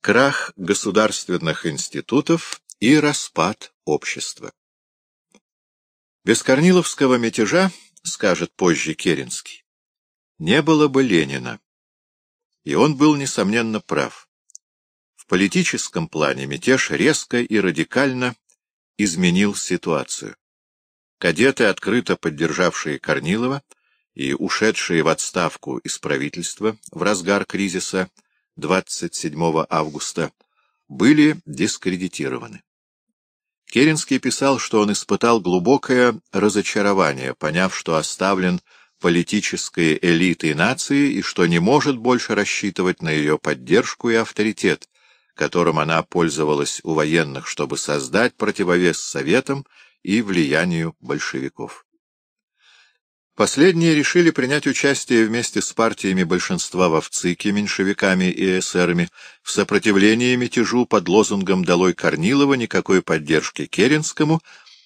Крах государственных институтов и распад общества. Без Корниловского мятежа, скажет позже Керенский, не было бы Ленина. И он был, несомненно, прав. В политическом плане мятеж резко и радикально изменил ситуацию. Кадеты, открыто поддержавшие Корнилова и ушедшие в отставку из правительства в разгар кризиса 27 августа, были дискредитированы. Керенский писал, что он испытал глубокое разочарование, поняв, что оставлен политической элитой нации и что не может больше рассчитывать на ее поддержку и авторитет, которым она пользовалась у военных, чтобы создать противовес Советам и влиянию большевиков. Последние решили принять участие вместе с партиями большинства в ВЦИКе, меньшевиками и эсерами в сопротивлении мятежу под лозунгом «Долой Корнилова, никакой поддержки Керенскому»,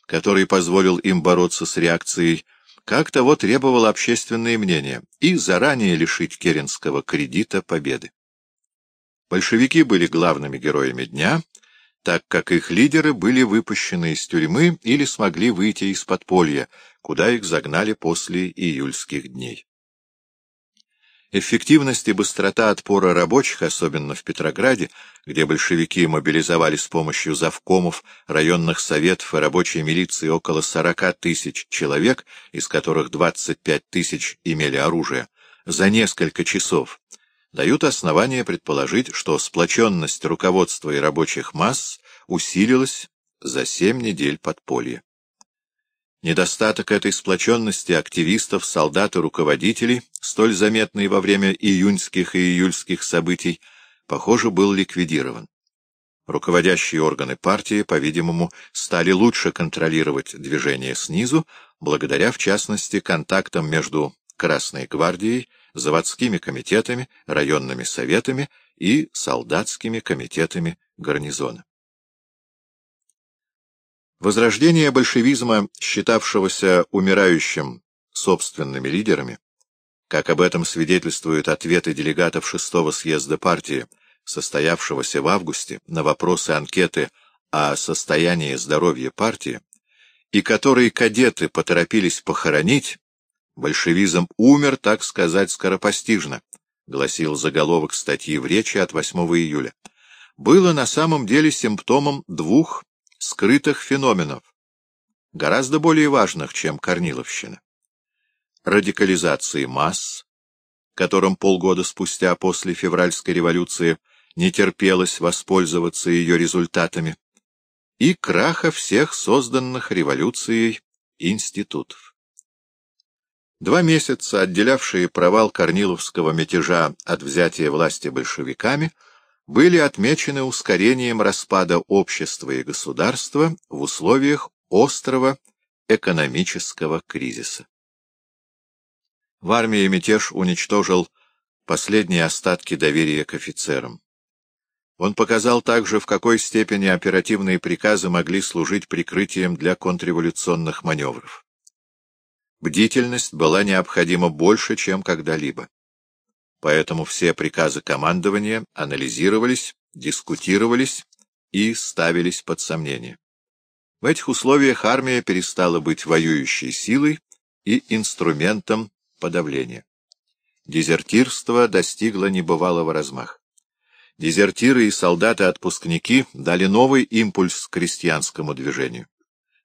который позволил им бороться с реакцией, как того требовало общественное мнение, и заранее лишить Керенского кредита победы. Большевики были главными героями дня, так как их лидеры были выпущены из тюрьмы или смогли выйти из подполья, куда их загнали после июльских дней. Эффективность и быстрота отпора рабочих, особенно в Петрограде, где большевики мобилизовали с помощью завкомов, районных советов и рабочей милиции около 40 тысяч человек, из которых 25 тысяч имели оружие, за несколько часов, дают основания предположить, что сплоченность руководства и рабочих масс усилилась за семь недель подполья. Недостаток этой сплоченности активистов, солдат и руководителей, столь заметный во время июньских и июльских событий, похоже, был ликвидирован. Руководящие органы партии, по-видимому, стали лучше контролировать движение снизу, благодаря, в частности, контактам между Красной гвардией заводскими комитетами, районными советами и солдатскими комитетами гарнизона. Возрождение большевизма, считавшегося умирающим собственными лидерами, как об этом свидетельствуют ответы делегатов шестого съезда партии, состоявшегося в августе, на вопросы анкеты о состоянии здоровья партии, и которые кадеты поторопились похоронить, Большевизм умер, так сказать, скоропостижно, гласил заголовок статьи в речи от 8 июля. Было на самом деле симптомом двух скрытых феноменов, гораздо более важных, чем Корниловщина. Радикализации масс, которым полгода спустя после февральской революции не терпелось воспользоваться ее результатами, и краха всех созданных революцией институтов. Два месяца, отделявшие провал Корниловского мятежа от взятия власти большевиками, были отмечены ускорением распада общества и государства в условиях острого экономического кризиса. В армии мятеж уничтожил последние остатки доверия к офицерам. Он показал также, в какой степени оперативные приказы могли служить прикрытием для контрреволюционных маневров. Бдительность была необходима больше, чем когда-либо. Поэтому все приказы командования анализировались, дискутировались и ставились под сомнение. В этих условиях армия перестала быть воюющей силой и инструментом подавления. Дезертирство достигло небывалого размаха. Дезертиры и солдаты-отпускники дали новый импульс крестьянскому движению.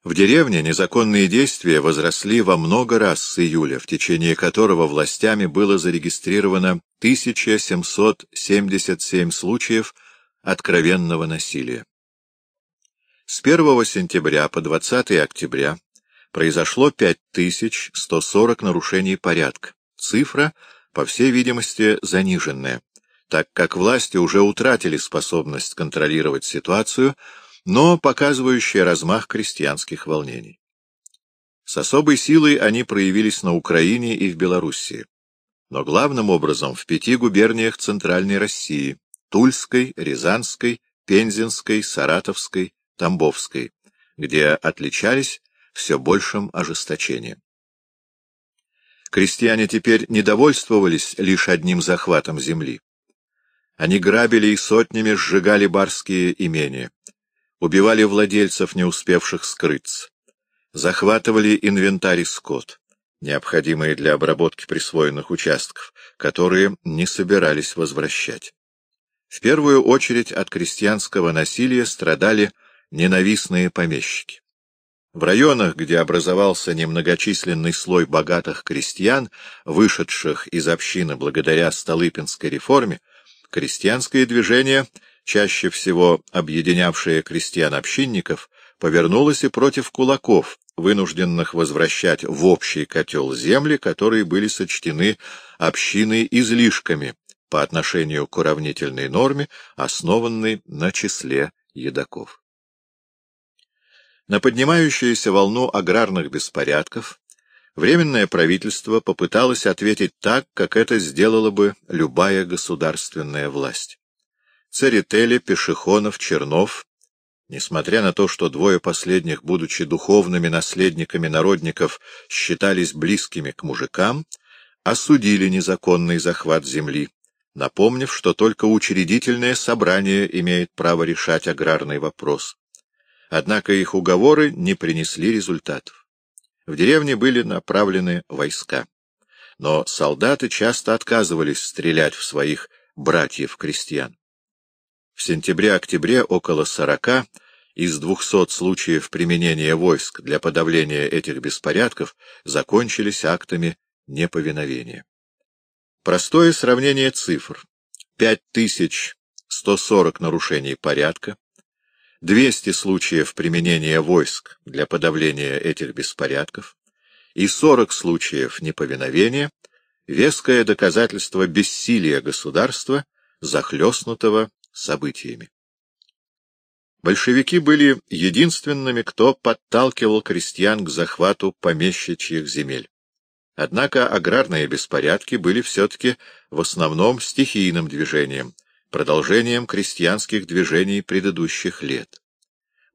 В деревне незаконные действия возросли во много раз с июля, в течение которого властями было зарегистрировано 1777 случаев откровенного насилия. С 1 сентября по 20 октября произошло 5140 нарушений порядка. Цифра, по всей видимости, заниженная, так как власти уже утратили способность контролировать ситуацию, но показывающая размах крестьянских волнений. С особой силой они проявились на Украине и в Белоруссии, но главным образом в пяти губерниях Центральной России — Тульской, Рязанской, Пензенской, Саратовской, Тамбовской, где отличались все большим ожесточением. Крестьяне теперь не довольствовались лишь одним захватом земли. Они грабили и сотнями сжигали барские имения, убивали владельцев, не успевших скрыться, захватывали инвентарь и скот, необходимые для обработки присвоенных участков, которые не собирались возвращать. В первую очередь от крестьянского насилия страдали ненавистные помещики. В районах, где образовался немногочисленный слой богатых крестьян, вышедших из общины благодаря Столыпинской реформе, крестьянское движение, чаще всего объединявшее крестьян-общинников, повернулось и против кулаков, вынужденных возвращать в общий котел земли, которые были сочтены общиной излишками по отношению к уравнительной норме, основанной на числе едоков. На поднимающуюся волну аграрных беспорядков Временное правительство попыталось ответить так, как это сделала бы любая государственная власть. Церетели, Пешехонов, Чернов, несмотря на то, что двое последних, будучи духовными наследниками народников, считались близкими к мужикам, осудили незаконный захват земли, напомнив, что только учредительное собрание имеет право решать аграрный вопрос. Однако их уговоры не принесли результатов. В деревне были направлены войска. Но солдаты часто отказывались стрелять в своих братьев-крестьян. В сентябре-октябре около сорока из двухсот случаев применения войск для подавления этих беспорядков закончились актами неповиновения. Простое сравнение цифр. 5140 нарушений порядка, 200 случаев применения войск для подавления этих беспорядков и 40 случаев неповиновения — веское доказательство бессилия государства, захлестнутого событиями. Большевики были единственными, кто подталкивал крестьян к захвату помещичьих земель. Однако аграрные беспорядки были все-таки в основном стихийным движением — продолжением крестьянских движений предыдущих лет.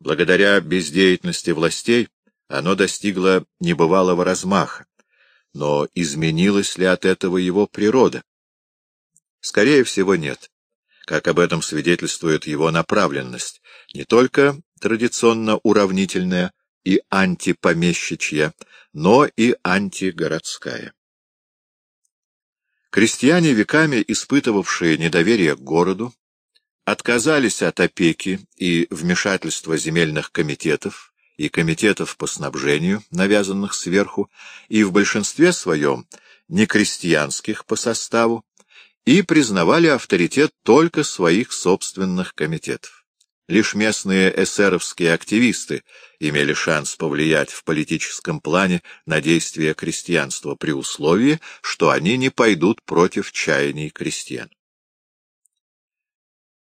Благодаря бездеятельности властей оно достигло небывалого размаха, но изменилась ли от этого его природа? Скорее всего, нет, как об этом свидетельствует его направленность, не только традиционно уравнительная и антипомещичья, но и антигородская. Крестьяне, веками испытывавшие недоверие к городу, отказались от опеки и вмешательства земельных комитетов и комитетов по снабжению, навязанных сверху, и в большинстве своем не крестьянских по составу, и признавали авторитет только своих собственных комитетов. Лишь местные эсеровские активисты имели шанс повлиять в политическом плане на действия крестьянства при условии, что они не пойдут против чаяний крестьян.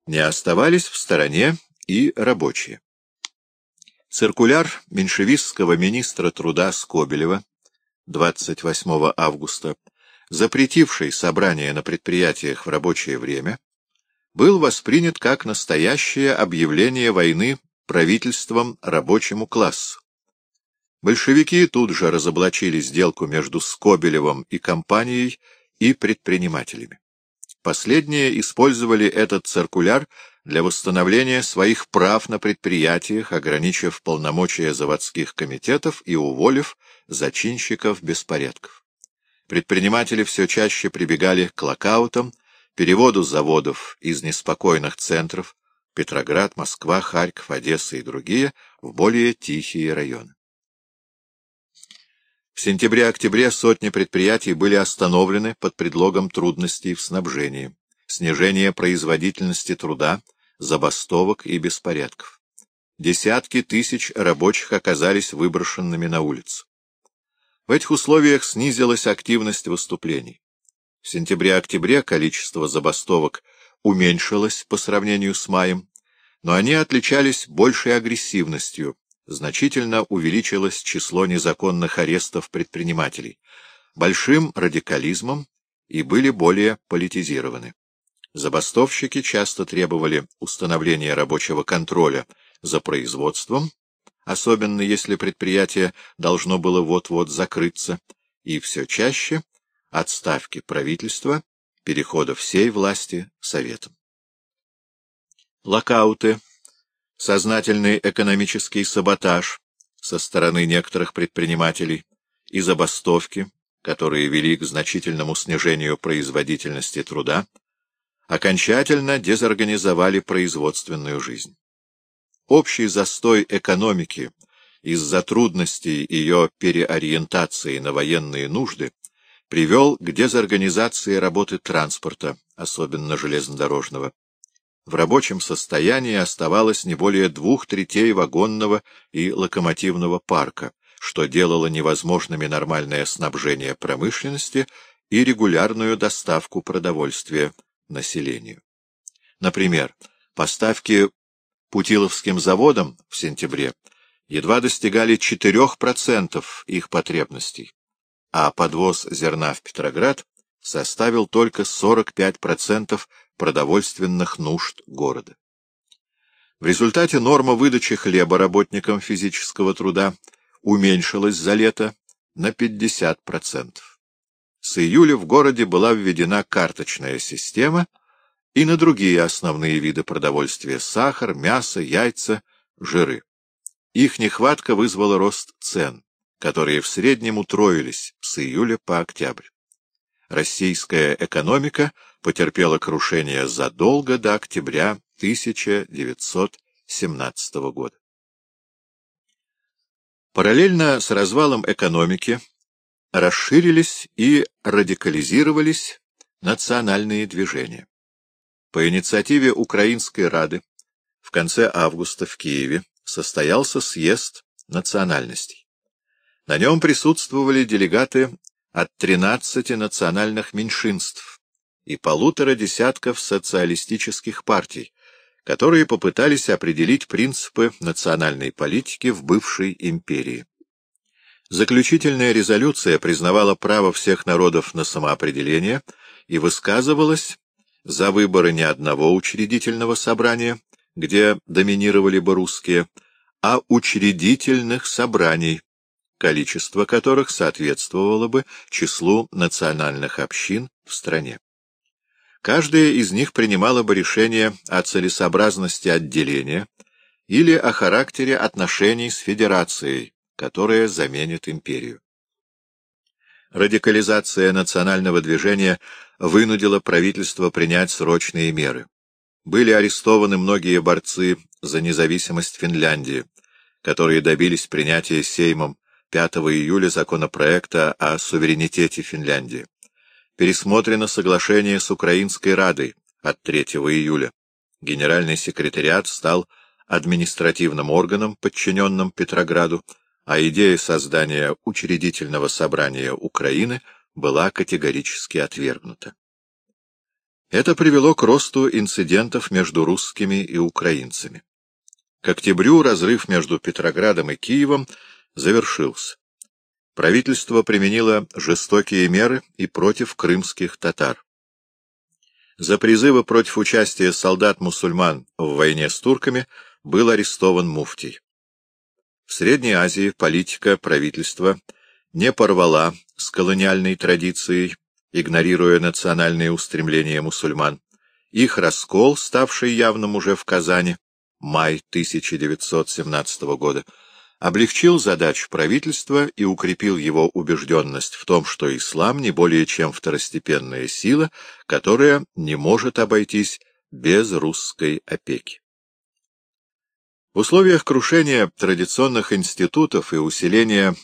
Не оставались в стороне и рабочие. Циркуляр меньшевистского министра труда Скобелева 28 августа, запретивший собрание на предприятиях в рабочее время, был воспринят как настоящее объявление войны правительством рабочему классу. Большевики тут же разоблачили сделку между Скобелевым и компанией и предпринимателями. Последние использовали этот циркуляр для восстановления своих прав на предприятиях, ограничив полномочия заводских комитетов и уволив зачинщиков беспорядков. Предприниматели все чаще прибегали к локаутам, переводу заводов из неспокойных центров Петроград, Москва, Харьков, Одесса и другие в более тихие районы. В сентябре-октябре сотни предприятий были остановлены под предлогом трудностей в снабжении, снижения производительности труда, забастовок и беспорядков. Десятки тысяч рабочих оказались выброшенными на улицу. В этих условиях снизилась активность выступлений. В сентябре-октябре количество забастовок уменьшилось по сравнению с маем, но они отличались большей агрессивностью, значительно увеличилось число незаконных арестов предпринимателей, большим радикализмом и были более политизированы. Забастовщики часто требовали установления рабочего контроля за производством, особенно если предприятие должно было вот-вот закрыться, и все чаще отставки правительства, перехода всей власти Советом. локауты, сознательный экономический саботаж со стороны некоторых предпринимателей и забастовки, которые вели к значительному снижению производительности труда, окончательно дезорганизовали производственную жизнь. Общий застой экономики из-за трудностей ее переориентации на военные нужды привел к дезорганизации работы транспорта, особенно железнодорожного. В рабочем состоянии оставалось не более двух третей вагонного и локомотивного парка, что делало невозможными нормальное снабжение промышленности и регулярную доставку продовольствия населению. Например, поставки Путиловским заводам в сентябре едва достигали 4% их потребностей, а подвоз зерна в Петроград составил только 45% продовольственных нужд города. В результате норма выдачи хлеба работникам физического труда уменьшилась за лето на 50%. С июля в городе была введена карточная система и на другие основные виды продовольствия — сахар, мясо, яйца, жиры. Их нехватка вызвала рост цен, которые в среднем утроились с июля по октябрь. Российская экономика потерпела крушение задолго до октября 1917 года. Параллельно с развалом экономики расширились и радикализировались национальные движения. По инициативе Украинской Рады в конце августа в Киеве состоялся съезд национальностей. На нем присутствовали делегаты от 13 национальных меньшинств и полутора десятков социалистических партий, которые попытались определить принципы национальной политики в бывшей империи. Заключительная резолюция признавала право всех народов на самоопределение и высказывалась за выборы не одного учредительного собрания, где доминировали бы русские, а учредительных собраний, количество которых соответствовало бы числу национальных общин в стране. Каждая из них принимала бы решение о целесообразности отделения или о характере отношений с федерацией, которая заменит империю. Радикализация национального движения вынудила правительство принять срочные меры. Были арестованы многие борцы за независимость Финляндии, которые добились принятия Сеймом 5 июля законопроекта о суверенитете Финляндии. Пересмотрено соглашение с Украинской Радой от 3 июля. Генеральный секретариат стал административным органом, подчиненным Петрограду, а идея создания учредительного собрания Украины была категорически отвергнута. Это привело к росту инцидентов между русскими и украинцами. К октябрю разрыв между Петроградом и Киевом завершился. Правительство применило жестокие меры и против крымских татар. За призывы против участия солдат-мусульман в войне с турками был арестован муфтий. В Средней Азии политика правительства не порвала с колониальной традицией, игнорируя национальные устремления мусульман. Их раскол, ставший явным уже в Казани, май 1917 года, облегчил задачу правительства и укрепил его убежденность в том, что ислам не более чем второстепенная сила, которая не может обойтись без русской опеки. В условиях крушения традиционных институтов и усиления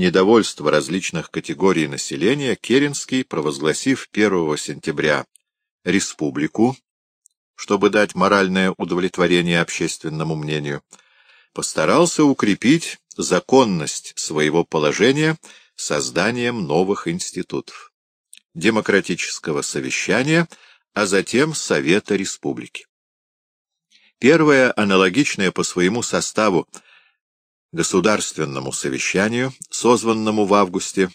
недовольства различных категорий населения Керенский, провозгласив 1 сентября республику, чтобы дать моральное удовлетворение общественному мнению, постарался укрепить законность своего положения созданием новых институтов, демократического совещания, а затем Совета Республики. Первое, аналогичное по своему составу государственному совещанию, созванному в августе,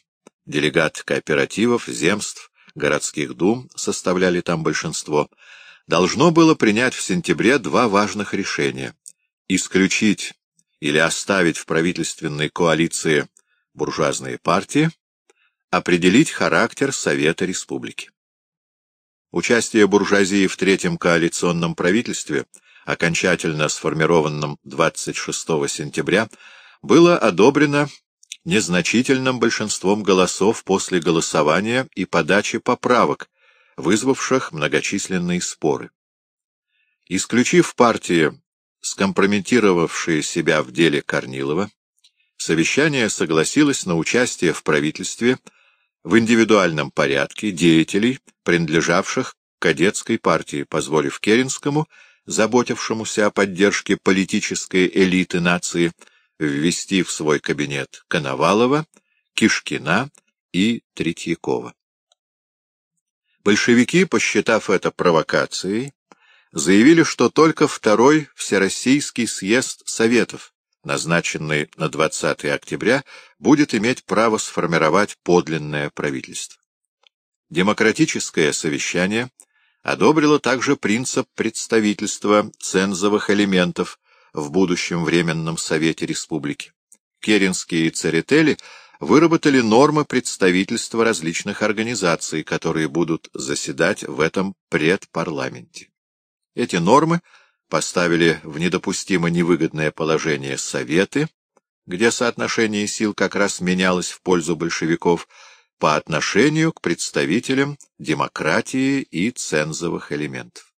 делегат кооперативов, земств, городских дум составляли там большинство, должно было принять в сентябре два важных решения — исключить или оставить в правительственной коалиции буржуазные партии, определить характер Совета Республики. Участие буржуазии в Третьем коалиционном правительстве — окончательно сформированном 26 сентября, было одобрено незначительным большинством голосов после голосования и подачи поправок, вызвавших многочисленные споры. Исключив партии, скомпрометировавшие себя в деле Корнилова, совещание согласилось на участие в правительстве в индивидуальном порядке деятелей, принадлежавших к кадетской партии, позволив Керенскому, заботившемуся о поддержке политической элиты нации, ввести в свой кабинет Коновалова, Кишкина и Третьякова. Большевики, посчитав это провокацией, заявили, что только второй Всероссийский съезд Советов, назначенный на 20 октября, будет иметь право сформировать подлинное правительство. Демократическое совещание одобрило также принцип представительства цензовых элементов в будущем Временном Совете Республики. Керенские и Церетели выработали нормы представительства различных организаций, которые будут заседать в этом предпарламенте. Эти нормы поставили в недопустимо невыгодное положение Советы, где соотношение сил как раз менялось в пользу большевиков, по отношению к представителям демократии и цензовых элементов.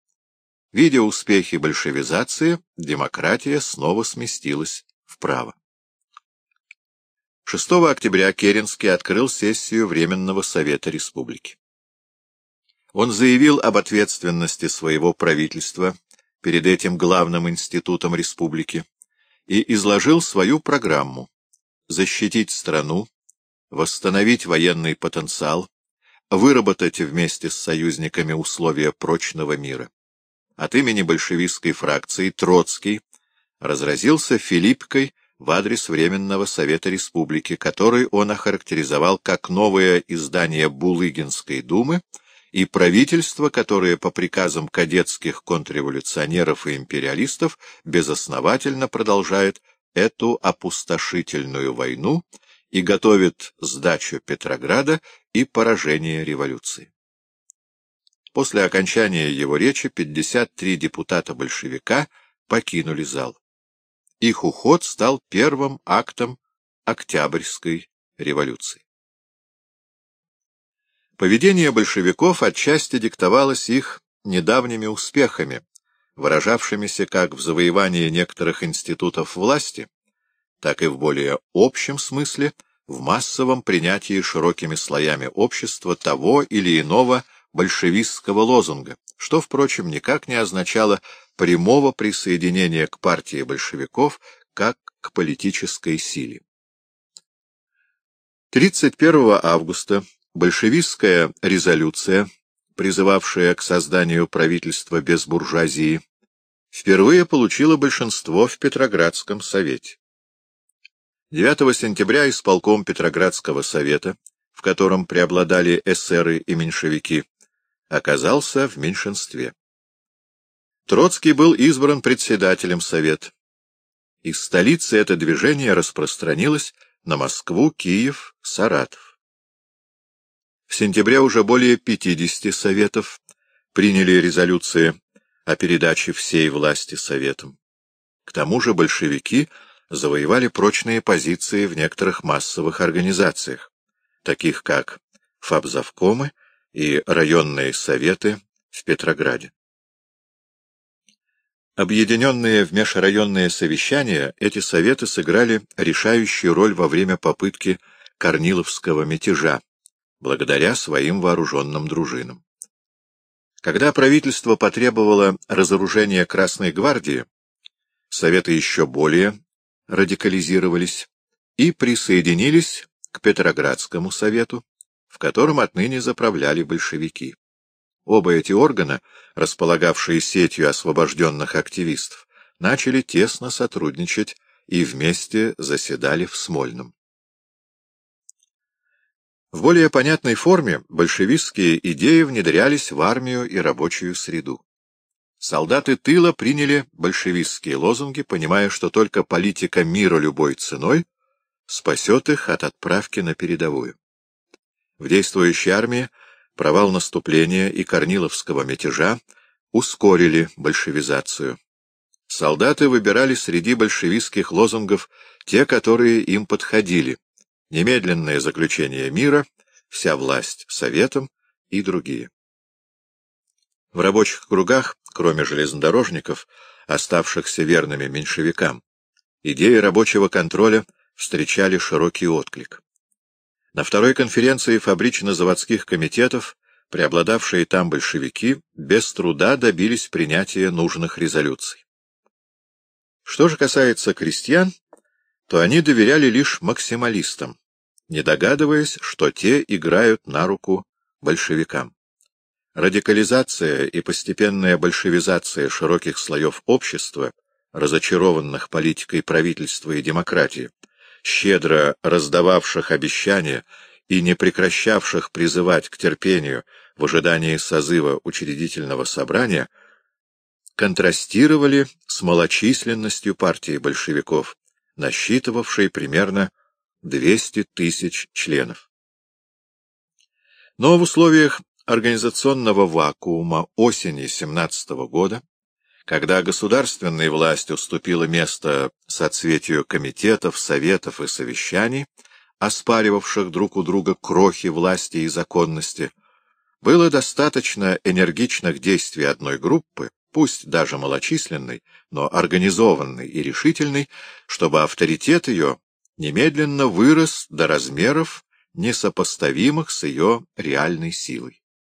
Видя успехи большевизации, демократия снова сместилась вправо. 6 октября Керенский открыл сессию Временного Совета Республики. Он заявил об ответственности своего правительства перед этим главным институтом республики и изложил свою программу защитить страну, восстановить военный потенциал, выработать вместе с союзниками условия прочного мира. От имени большевистской фракции Троцкий разразился Филиппкой в адрес Временного Совета Республики, который он охарактеризовал как новое издание Булыгинской думы и правительство, которое по приказам кадетских контрреволюционеров и империалистов безосновательно продолжает эту опустошительную войну и готовит сдачу Петрограда и поражение революции. После окончания его речи 53 депутата-большевика покинули зал. Их уход стал первым актом Октябрьской революции. Поведение большевиков отчасти диктовалось их недавними успехами, выражавшимися как в завоевании некоторых институтов власти, так и в более общем смысле в массовом принятии широкими слоями общества того или иного большевистского лозунга, что, впрочем, никак не означало прямого присоединения к партии большевиков как к политической силе. 31 августа большевистская резолюция, призывавшая к созданию правительства без буржуазии, впервые получила большинство в Петроградском совете. 9 сентября исполком Петроградского совета, в котором преобладали эсеры и меньшевики, оказался в меньшинстве. Троцкий был избран председателем Совета. Из столицы это движение распространилось на Москву, Киев, Саратов. В сентябре уже более 50 Советов приняли резолюции о передаче всей власти Советам. К тому же большевики завоевали прочные позиции в некоторых массовых организациях, таких как Фабзавкомы и районные советы в Петрограде. Объединенные в межрайонные совещания, эти советы сыграли решающую роль во время попытки Корниловского мятежа, благодаря своим вооруженным дружинам. Когда правительство потребовало разоружения Красной гвардии, советы еще более радикализировались и присоединились к Петроградскому совету, в котором отныне заправляли большевики. Оба эти органа, располагавшие сетью освобожденных активистов, начали тесно сотрудничать и вместе заседали в Смольном. В более понятной форме большевистские идеи внедрялись в армию и рабочую среду. Солдаты тыла приняли большевистские лозунги, понимая, что только политика мира любой ценой спасет их от отправки на передовую. В действующей армии провал наступления и Корниловского мятежа ускорили большевизацию. солдаты выбирали среди большевистских лозунгов те, которые им подходили. Немедленное заключение мира, вся власть советом и другие. В рабочих кругах, кроме железнодорожников, оставшихся верными меньшевикам, идеи рабочего контроля встречали широкий отклик. На второй конференции фабрично-заводских комитетов преобладавшие там большевики без труда добились принятия нужных резолюций. Что же касается крестьян, то они доверяли лишь максималистам, не догадываясь, что те играют на руку большевикам. Радикализация и постепенная большевизация широких слоев общества, разочарованных политикой правительства и демократии, щедро раздававших обещания и не прекращавших призывать к терпению в ожидании созыва учредительного собрания, контрастировали с малочисленностью партии большевиков, насчитывавшей примерно 200 тысяч членов. Но в условиях организационного вакуума осени 17 года, когда государственная власть уступила место соцветию комитетов, советов и совещаний, оспаривавших друг у друга крохи власти и законности, было достаточно энергичных действий одной группы, пусть даже малочисленной, но организованной и решительной, чтобы авторитет ее немедленно вырос до размеров, несопоставимых с ее реальной силой.